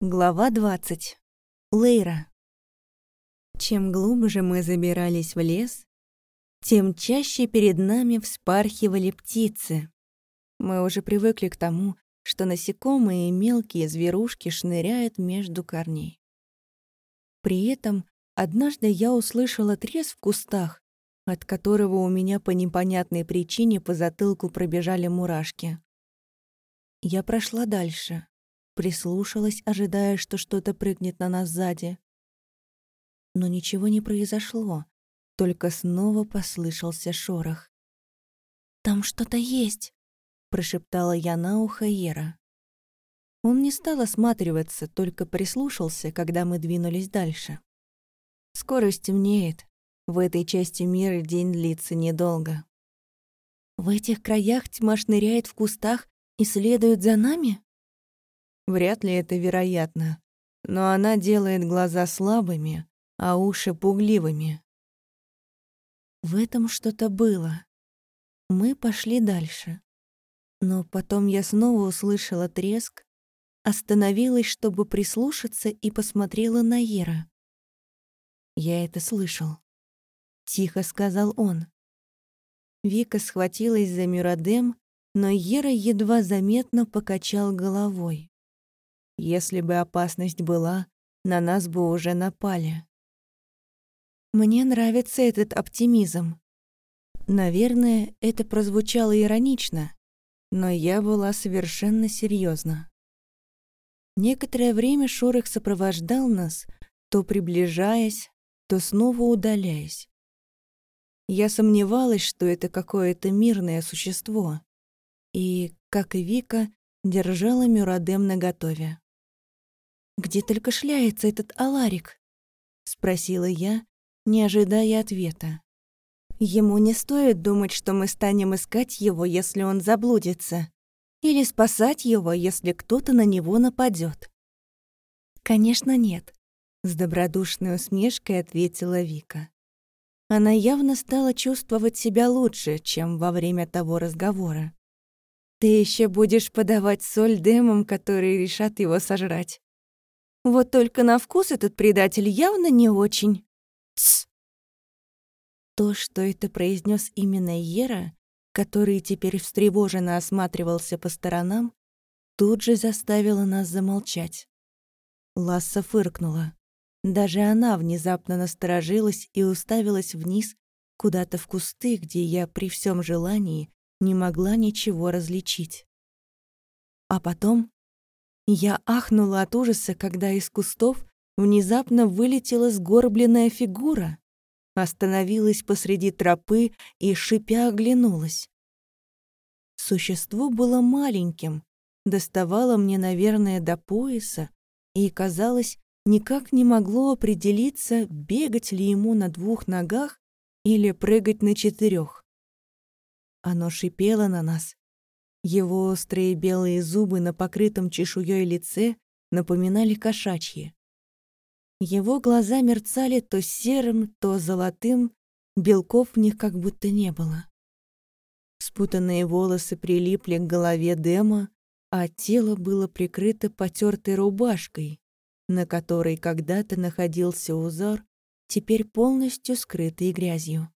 Глава 20. Лейра. Чем глубже мы забирались в лес, тем чаще перед нами вспархивали птицы. Мы уже привыкли к тому, что насекомые и мелкие зверушки шныряют между корней. При этом однажды я услышала треск в кустах, от которого у меня по непонятной причине по затылку пробежали мурашки. Я прошла дальше прислушалась, ожидая, что что-то прыгнет на нас сзади. Но ничего не произошло, только снова послышался шорох. «Там что-то есть», — прошептала я на ухо Ера. Он не стал осматриваться, только прислушался, когда мы двинулись дальше. Скоро стемнеет. В этой части мира день длится недолго. В этих краях тьма шныряет в кустах и следует за нами? Вряд ли это вероятно. Но она делает глаза слабыми, а уши пугливыми. В этом что-то было. Мы пошли дальше. Но потом я снова услышала треск, остановилась, чтобы прислушаться, и посмотрела на Ера. «Я это слышал», — тихо сказал он. Вика схватилась за Мюрадем, но Ера едва заметно покачал головой. Если бы опасность была, на нас бы уже напали. Мне нравится этот оптимизм. Наверное, это прозвучало иронично, но я была совершенно серьезна. Некоторое время шорох сопровождал нас, то приближаясь, то снова удаляясь. Я сомневалась, что это какое-то мирное существо, и, как и Вика, держала Мюрадем наготове. «Где только шляется этот Аларик?» — спросила я, не ожидая ответа. «Ему не стоит думать, что мы станем искать его, если он заблудится, или спасать его, если кто-то на него нападет. «Конечно, нет», — с добродушной усмешкой ответила Вика. Она явно стала чувствовать себя лучше, чем во время того разговора. «Ты еще будешь подавать соль демам, которые решат его сожрать. Вот только на вкус этот предатель явно не очень. Тс. То, что это произнес именно Ера, который теперь встревоженно осматривался по сторонам, тут же заставило нас замолчать. Ласса фыркнула. Даже она внезапно насторожилась и уставилась вниз, куда-то в кусты, где я при всем желании не могла ничего различить. А потом я ахнула от ужаса, когда из кустов внезапно вылетела сгорбленная фигура, остановилась посреди тропы и, шипя, оглянулась. Существо было маленьким, доставало мне, наверное, до пояса, и, казалось, никак не могло определиться, бегать ли ему на двух ногах или прыгать на четырех. Оно шипело на нас, его острые белые зубы на покрытом чешуей лице напоминали кошачьи. Его глаза мерцали то серым, то золотым, белков в них как будто не было. Спутанные волосы прилипли к голове Дема, а тело было прикрыто потертой рубашкой, на которой когда-то находился узор, теперь полностью скрытый грязью.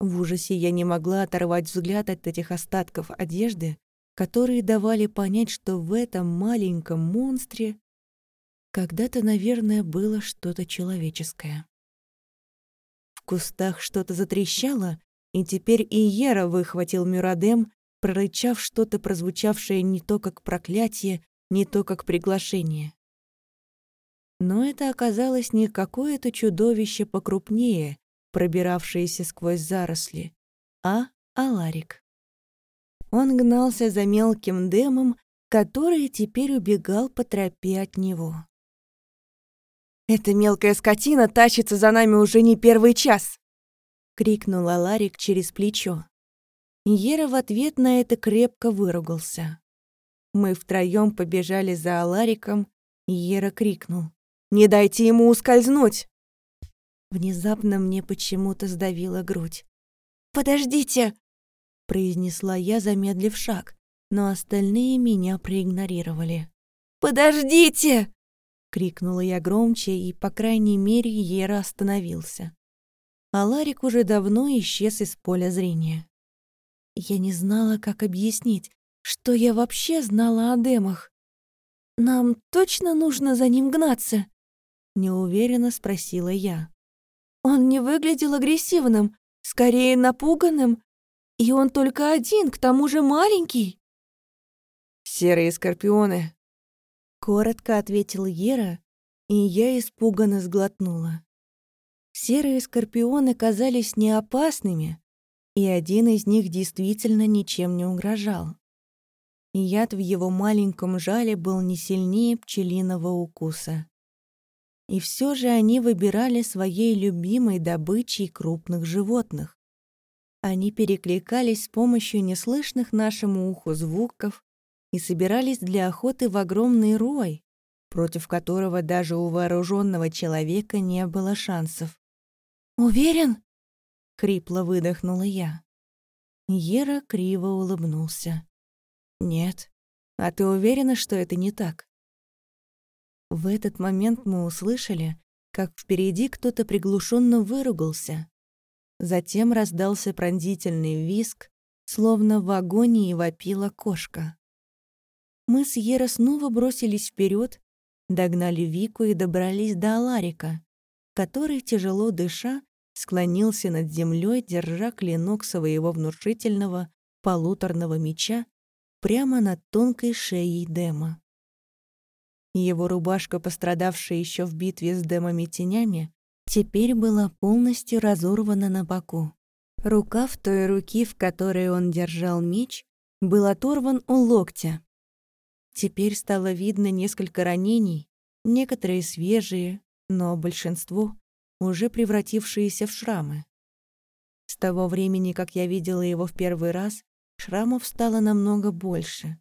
В ужасе я не могла оторвать взгляд от этих остатков одежды, которые давали понять, что в этом маленьком монстре когда-то, наверное, было что-то человеческое. В кустах что-то затрещало, и теперь и Ера выхватил Мюрадем, прорычав что-то, прозвучавшее не то как проклятие, не то как приглашение. Но это оказалось не какое-то чудовище покрупнее, пробиравшиеся сквозь заросли, а Аларик. Он гнался за мелким демом, который теперь убегал по тропе от него. «Эта мелкая скотина тащится за нами уже не первый час!» — крикнул Аларик через плечо. Ера в ответ на это крепко выругался. Мы втроем побежали за Алариком, и Ера крикнул. «Не дайте ему ускользнуть!» Внезапно мне почему-то сдавила грудь. «Подождите!» — произнесла я, замедлив шаг, но остальные меня проигнорировали. «Подождите!» — крикнула я громче, и, по крайней мере, Ера остановился. А Ларик уже давно исчез из поля зрения. Я не знала, как объяснить, что я вообще знала о демах. «Нам точно нужно за ним гнаться?» — неуверенно спросила я. «Он не выглядел агрессивным, скорее напуганным, и он только один, к тому же маленький». «Серые скорпионы», — коротко ответил Ера, и я испуганно сглотнула. Серые скорпионы казались неопасными, и один из них действительно ничем не угрожал. Яд в его маленьком жале был не сильнее пчелиного укуса. И все же они выбирали своей любимой добычей крупных животных. Они перекликались с помощью неслышных нашему уху звуков и собирались для охоты в огромный рой, против которого даже у вооруженного человека не было шансов. «Уверен?» — хрипло выдохнула я. Ера криво улыбнулся. «Нет. А ты уверена, что это не так?» В этот момент мы услышали, как впереди кто-то приглушенно выругался. Затем раздался пронзительный визг, словно в агонии вопила кошка. Мы с Ера снова бросились вперед, догнали Вику и добрались до Аларика, который, тяжело дыша, склонился над землей, держа клинок своего внушительного полуторного меча прямо над тонкой шеей Дема. Его рубашка, пострадавшая еще в битве с Демами-тенями, теперь была полностью разорвана на боку. Рукав той руки, в которой он держал меч, был оторван у локтя. Теперь стало видно несколько ранений, некоторые свежие, но большинство уже превратившиеся в шрамы. С того времени, как я видела его в первый раз, Шрамов стало намного больше.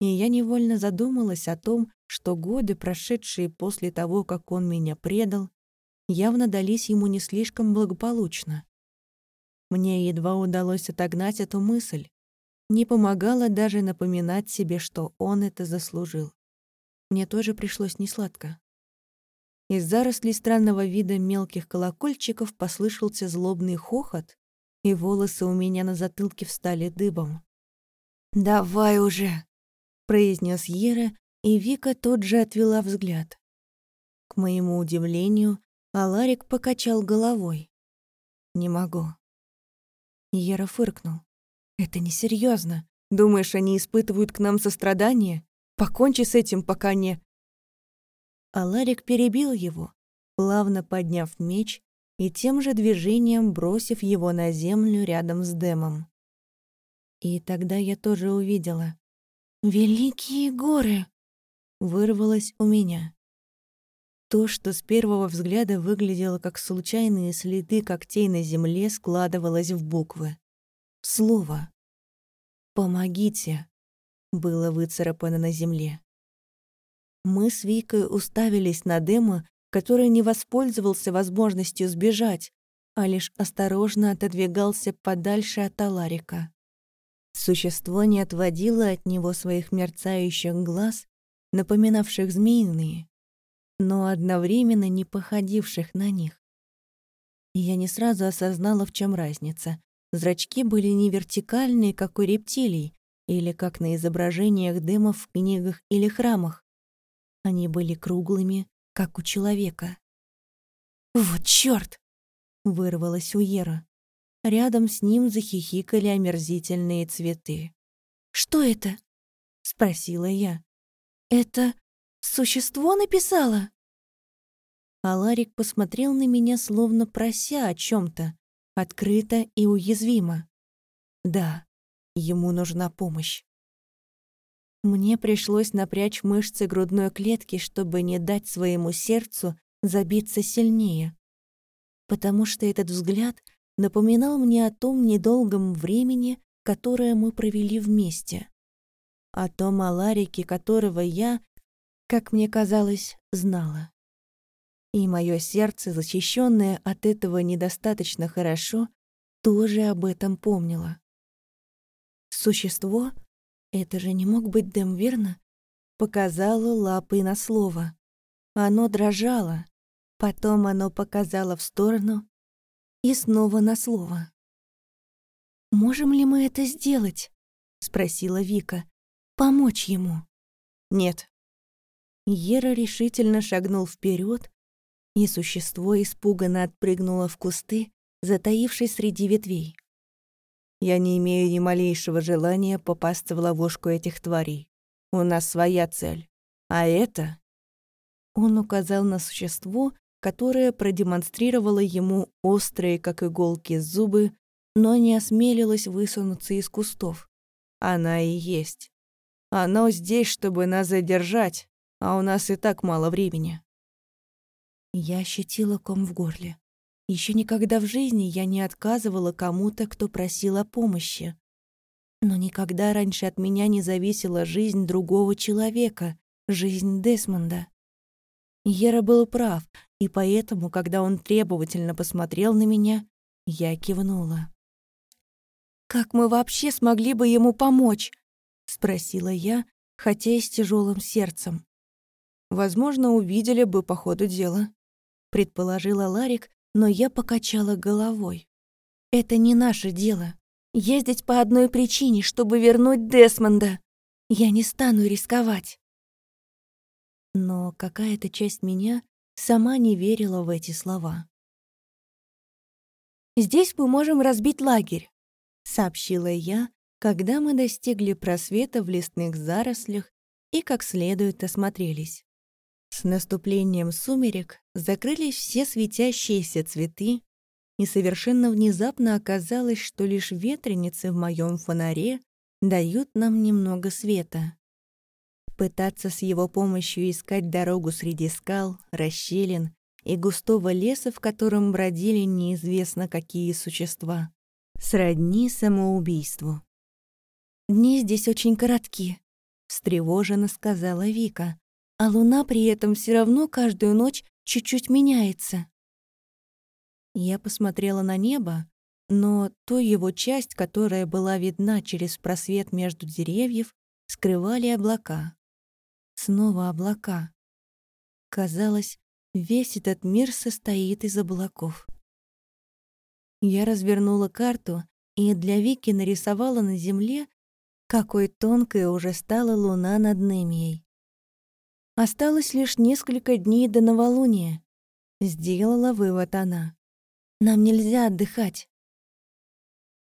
И я невольно задумалась о том, что годы, прошедшие после того, как он меня предал, явно дались ему не слишком благополучно. Мне едва удалось отогнать эту мысль. Не помогало даже напоминать себе, что он это заслужил. Мне тоже пришлось несладко. Из зарослей странного вида мелких колокольчиков послышался злобный хохот, и волосы у меня на затылке встали дыбом. «Давай уже!» — произнес Ера, и Вика тут же отвела взгляд. К моему удивлению, Аларик покачал головой. «Не могу». Ера фыркнул. «Это несерьезно. Думаешь, они испытывают к нам сострадание? Покончи с этим, пока не...» Аларик перебил его, плавно подняв меч и тем же движением бросив его на землю рядом с Дэмом. И тогда я тоже увидела. «Великие горы!» Вырвалось у меня. То, что с первого взгляда выглядело как случайные следы когтей на земле, складывалось в буквы. Слово «Помогите» было выцарапано на земле. Мы с Викой уставились на Дема, который не воспользовался возможностью сбежать, а лишь осторожно отодвигался подальше от Аларика. Существо не отводило от него своих мерцающих глаз, напоминавших змеиные, но одновременно не походивших на них. Я не сразу осознала, в чем разница. Зрачки были не вертикальные, как у рептилий, или как на изображениях дымов в книгах или храмах. Они были круглыми, как у человека. «Вот чёрт!» — вырвалось у Ера. Рядом с ним захихикали омерзительные цветы. «Что это?» — спросила я. «Это существо написало?» Аларик посмотрел на меня, словно прося о чем то открыто и уязвимо. «Да, ему нужна помощь». Мне пришлось напрячь мышцы грудной клетки, чтобы не дать своему сердцу забиться сильнее. Потому что этот взгляд напоминал мне о том недолгом времени, которое мы провели вместе. О том Аларике, которого я, как мне казалось, знала. И мое сердце, защищенное от этого недостаточно хорошо, тоже об этом помнило. Существо — это же не мог быть Дэм, верно? показало лапой на слово. Оно дрожало, потом оно показало в сторону и снова на слово. «Можем ли мы это сделать?» — спросила Вика. «Помочь ему?» «Нет». Ера решительно шагнул вперед, и существо испуганно отпрыгнуло в кусты, затаившись среди ветвей. «Я не имею ни малейшего желания попасться в ловушку этих тварей. У нас своя цель. А это...» Он указал на существо, которое продемонстрировало ему острые, как иголки, зубы, но не осмелилось высунуться из кустов. Она и есть. Оно здесь, чтобы нас задержать, а у нас и так мало времени. Я ощутила ком в горле. Еще никогда в жизни я не отказывала кому-то, кто просил о помощи. Но никогда раньше от меня не зависела жизнь другого человека, жизнь Десмонда. Ера был прав, и поэтому, когда он требовательно посмотрел на меня, я кивнула. «Как мы вообще смогли бы ему помочь?» — спросила я, хотя и с тяжелым сердцем. «Возможно, увидели бы по ходу дела», — предположила Ларик, но я покачала головой. «Это не наше дело. Ездить по одной причине, чтобы вернуть Десмонда. Я не стану рисковать». Но какая-то часть меня сама не верила в эти слова. «Здесь мы можем разбить лагерь сообщила я, когда мы достигли просвета в лесных зарослях и как следует осмотрелись. С наступлением сумерек закрылись все светящиеся цветы, и совершенно внезапно оказалось, что лишь ветреницы в моем фонаре дают нам немного света. Пытаться с его помощью искать дорогу среди скал, расщелин и густого леса, в котором бродили неизвестно какие существа, Сродни самоубийству. «Дни здесь очень коротки», — встревоженно сказала Вика, «а луна при этом все равно каждую ночь чуть-чуть меняется». Я посмотрела на небо, но ту его часть, которая была видна через просвет между деревьев, скрывали облака. Снова облака. Казалось, весь этот мир состоит из облаков. Я развернула карту и для Вики нарисовала на земле, какой тонкой уже стала луна над Немией. Осталось лишь несколько дней до новолуния. Сделала вывод она. Нам нельзя отдыхать.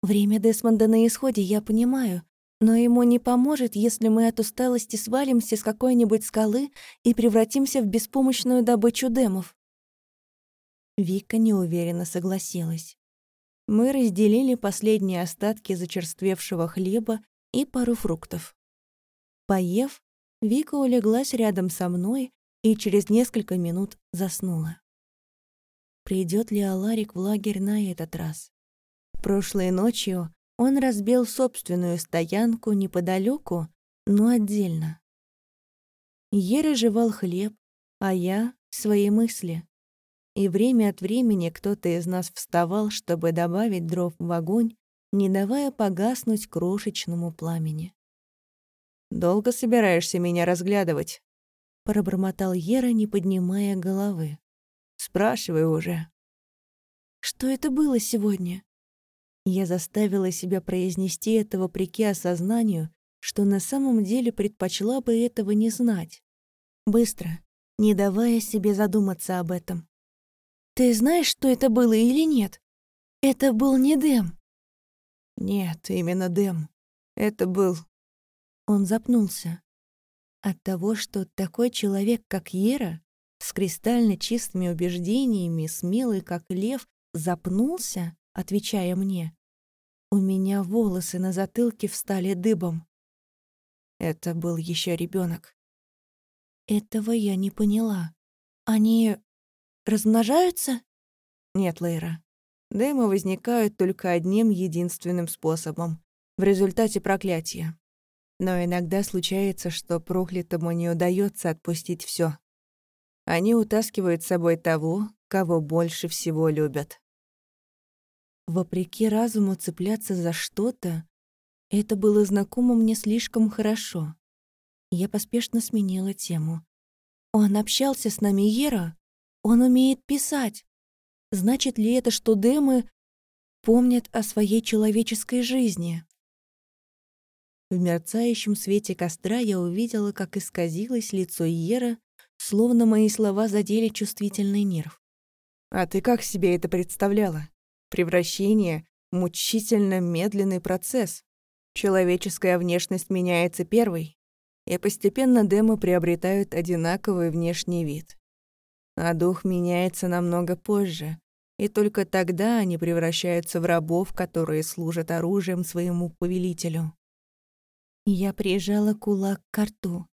Время Десмонда на исходе, я понимаю, но ему не поможет, если мы от усталости свалимся с какой-нибудь скалы и превратимся в беспомощную добычу демов. Вика неуверенно согласилась. Мы разделили последние остатки зачерствевшего хлеба и пару фруктов. Поев, Вика улеглась рядом со мной и через несколько минут заснула. Придет ли Аларик в лагерь на этот раз? Прошлой ночью он разбил собственную стоянку неподалеку, но отдельно. Ера жевал хлеб, а я — свои мысли и время от времени кто-то из нас вставал, чтобы добавить дров в огонь, не давая погаснуть крошечному пламени. «Долго собираешься меня разглядывать?» — пробормотал Ера, не поднимая головы. «Спрашивай уже». «Что это было сегодня?» Я заставила себя произнести это вопреки осознанию, что на самом деле предпочла бы этого не знать. Быстро, не давая себе задуматься об этом. Ты знаешь, что это было или нет? Это был не Дэм. Нет, именно Дэм. Это был... Он запнулся. От того, что такой человек, как Ера, с кристально чистыми убеждениями, смелый, как лев, запнулся, отвечая мне, у меня волосы на затылке встали дыбом. Это был еще ребенок. Этого я не поняла. Они размножаются? Нет, Лейра. Демо возникают только одним единственным способом — в результате проклятия. Но иногда случается, что проклятому не удается отпустить все. Они утаскивают с собой того, кого больше всего любят. Вопреки разуму цепляться за что-то, это было знакомо мне слишком хорошо. Я поспешно сменила тему. «Он общался с нами, Ера? Он умеет писать. Значит ли это, что демы помнят о своей человеческой жизни?» В мерцающем свете костра я увидела, как исказилось лицо Ера, словно мои слова задели чувствительный нерв. «А ты как себе это представляла? Превращение — мучительно медленный процесс. Человеческая внешность меняется первой, и постепенно демы приобретают одинаковый внешний вид. А дух меняется намного позже, и только тогда они превращаются в рабов, которые служат оружием своему повелителю. Я прижала кулак к рту.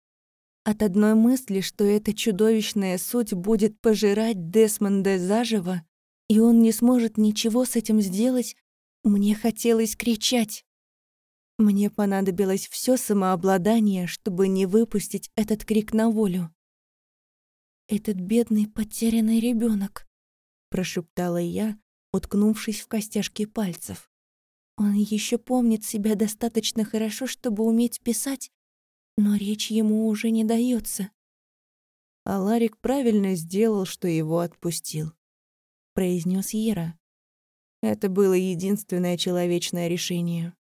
От одной мысли, что эта чудовищная суть будет пожирать Десмонда заживо, и он не сможет ничего с этим сделать, мне хотелось кричать. Мне понадобилось все самообладание, чтобы не выпустить этот крик на волю. «Этот бедный потерянный ребенок, прошептала я, уткнувшись в костяшки пальцев. Он еще помнит себя достаточно хорошо, чтобы уметь писать, но речь ему уже не дается. А Ларик правильно сделал, что его отпустил, произнес Ера. Это было единственное человечное решение.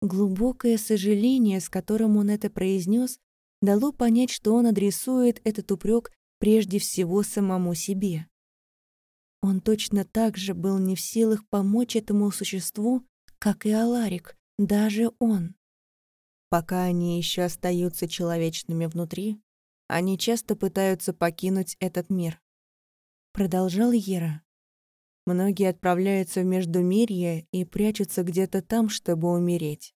Глубокое сожаление, с которым он это произнес, дало понять, что он адресует этот упрек прежде всего самому себе. Он точно так же был не в силах помочь этому существу, как и Аларик, даже он. Пока они еще остаются человечными внутри, они часто пытаются покинуть этот мир. Продолжал Ера. Многие отправляются в Междумирье и прячутся где-то там, чтобы умереть.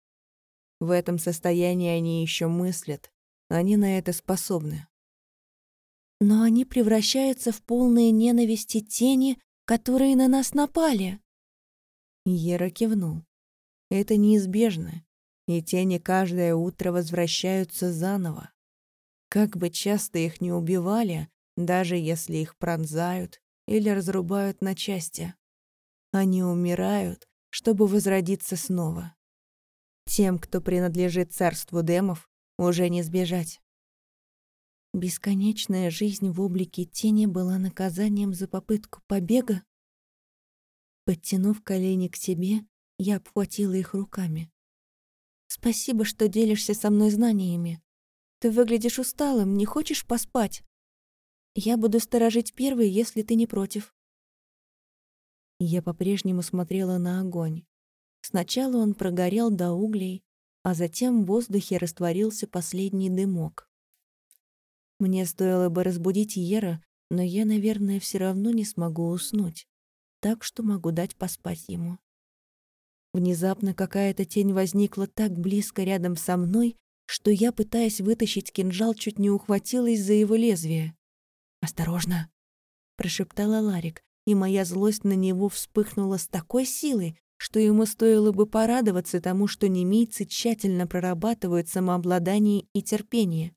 В этом состоянии они еще мыслят, они на это способны. Но они превращаются в полные ненависти тени, которые на нас напали. Ера кивнул. Это неизбежно, и тени каждое утро возвращаются заново. Как бы часто их не убивали, даже если их пронзают, или разрубают на части. Они умирают, чтобы возродиться снова. Тем, кто принадлежит царству демов, уже не сбежать. Бесконечная жизнь в облике тени была наказанием за попытку побега. Подтянув колени к себе, я обхватила их руками. «Спасибо, что делишься со мной знаниями. Ты выглядишь усталым, не хочешь поспать?» Я буду сторожить первый, если ты не против». Я по-прежнему смотрела на огонь. Сначала он прогорел до углей, а затем в воздухе растворился последний дымок. Мне стоило бы разбудить Ера, но я, наверное, все равно не смогу уснуть, так что могу дать поспать ему. Внезапно какая-то тень возникла так близко рядом со мной, что я, пытаясь вытащить кинжал, чуть не ухватилась за его лезвие. «Осторожно!» — прошептала Ларик, и моя злость на него вспыхнула с такой силой, что ему стоило бы порадоваться тому, что немийцы тщательно прорабатывают самообладание и терпение.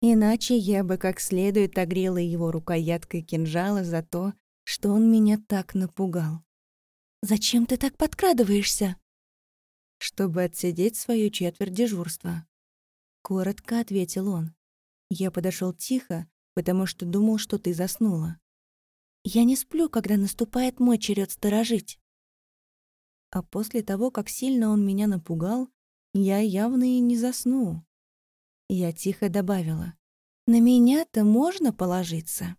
Иначе я бы как следует огрела его рукояткой кинжала за то, что он меня так напугал. «Зачем ты так подкрадываешься?» «Чтобы отсидеть свою четверть дежурства», — коротко ответил он. Я подошел тихо, потому что думал, что ты заснула. Я не сплю, когда наступает мой черед сторожить. А после того, как сильно он меня напугал, я явно и не засну. Я тихо добавила. «На меня-то можно положиться?»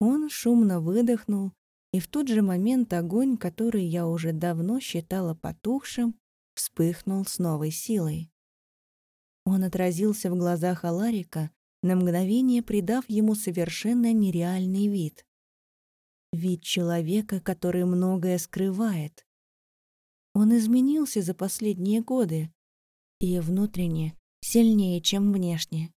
Он шумно выдохнул, и в тот же момент огонь, который я уже давно считала потухшим, вспыхнул с новой силой. Он отразился в глазах Аларика, на мгновение придав ему совершенно нереальный вид. Вид человека, который многое скрывает. Он изменился за последние годы, и внутренне сильнее, чем внешне.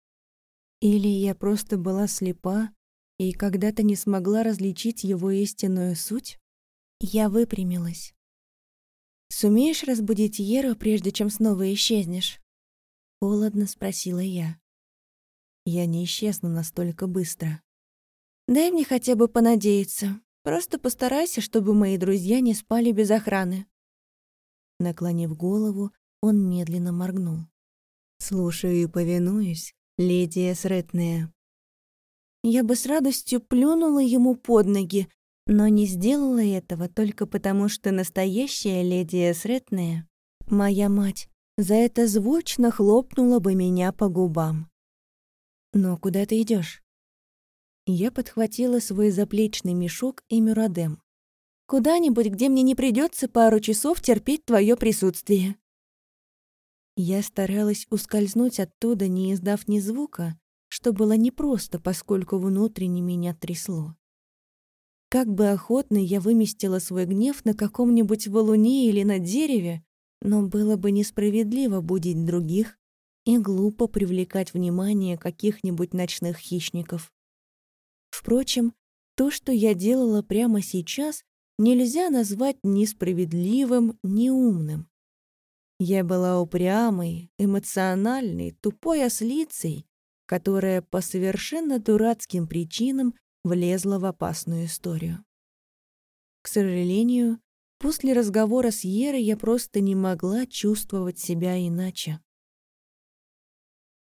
Или я просто была слепа и когда-то не смогла различить его истинную суть? Я выпрямилась. «Сумеешь разбудить Еру, прежде чем снова исчезнешь?» Холодно спросила я. Я не исчезну настолько быстро. Дай мне хотя бы понадеяться. Просто постарайся, чтобы мои друзья не спали без охраны. Наклонив голову, он медленно моргнул. Слушаю и повинуюсь, леди Эсретная. Я бы с радостью плюнула ему под ноги, но не сделала этого только потому, что настоящая леди Эсретная, моя мать, за это звучно хлопнула бы меня по губам. «Но куда ты идешь? Я подхватила свой заплечный мешок и мюрадем. «Куда-нибудь, где мне не придется пару часов терпеть твое присутствие». Я старалась ускользнуть оттуда, не издав ни звука, что было непросто, поскольку внутренне меня трясло. Как бы охотно я выместила свой гнев на каком-нибудь валуне или на дереве, но было бы несправедливо будить других и глупо привлекать внимание каких-нибудь ночных хищников. Впрочем, то, что я делала прямо сейчас, нельзя назвать ни справедливым, ни умным. Я была упрямой, эмоциональной, тупой ослицей, которая по совершенно дурацким причинам влезла в опасную историю. К сожалению, после разговора с Ерой я просто не могла чувствовать себя иначе.